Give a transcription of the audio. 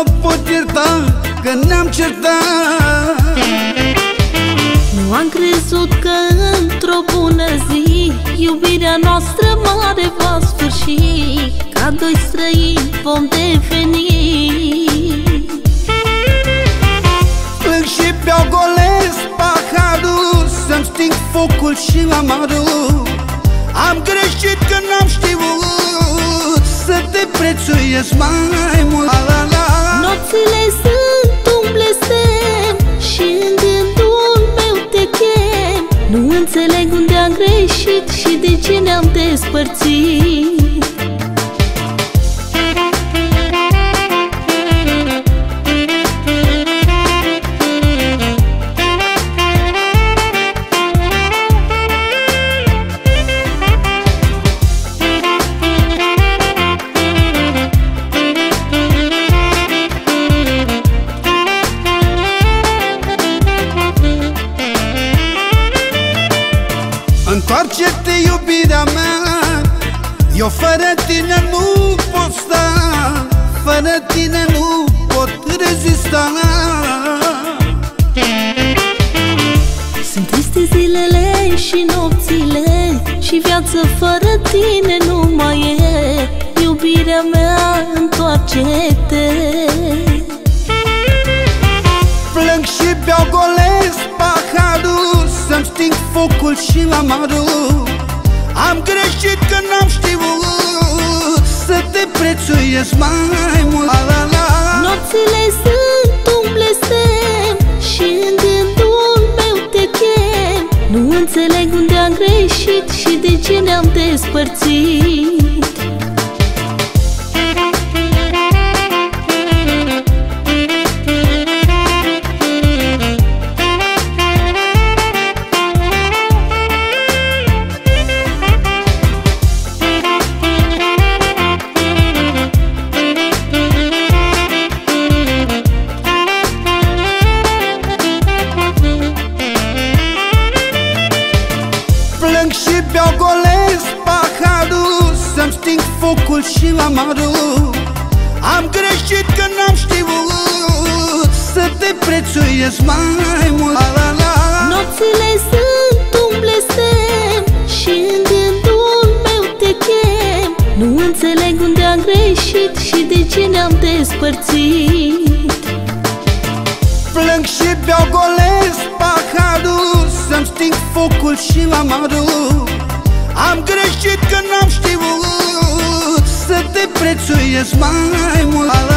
o pot ierta Că ne-am certat. Nu am crezut că într-o bună zi Iubirea noastră mare va sfârși. Ca doi străini vom deveni. Plâng și beau golesc paharul Să-mi sting focul și amarul Am greșit că n-am știut Să te prețuiesc mai mult Nu înțeleg unde am greșit Și de ce ne-am despărțit Întoarce-te iubirea mea. Eu fără tine nu pot sta. Fără tine nu pot rezista. Sunt triste zilele și nopțile Și viață fără tine nu mai e. Iubirea mea, întoarce-te focul și amarul Am greșit că n-am știut Să te prețuiesc mai mult. La, la, la. Nopțile sunt un blestem Și în gândul meu te chem. Nu înțeleg unde am greșit Și de ce ne-am despărțit sting focul și amarul Am greșit că n-am știut Să te prețuiesc mai mult. La, la, la. Nopțile sunt un blestem Și în gândul meu te chem. Nu înțeleg unde am greșit Și de ce ne-am despărțit. Plâng și beau golesc paharul Să-mi sting focul și amarul știut Să te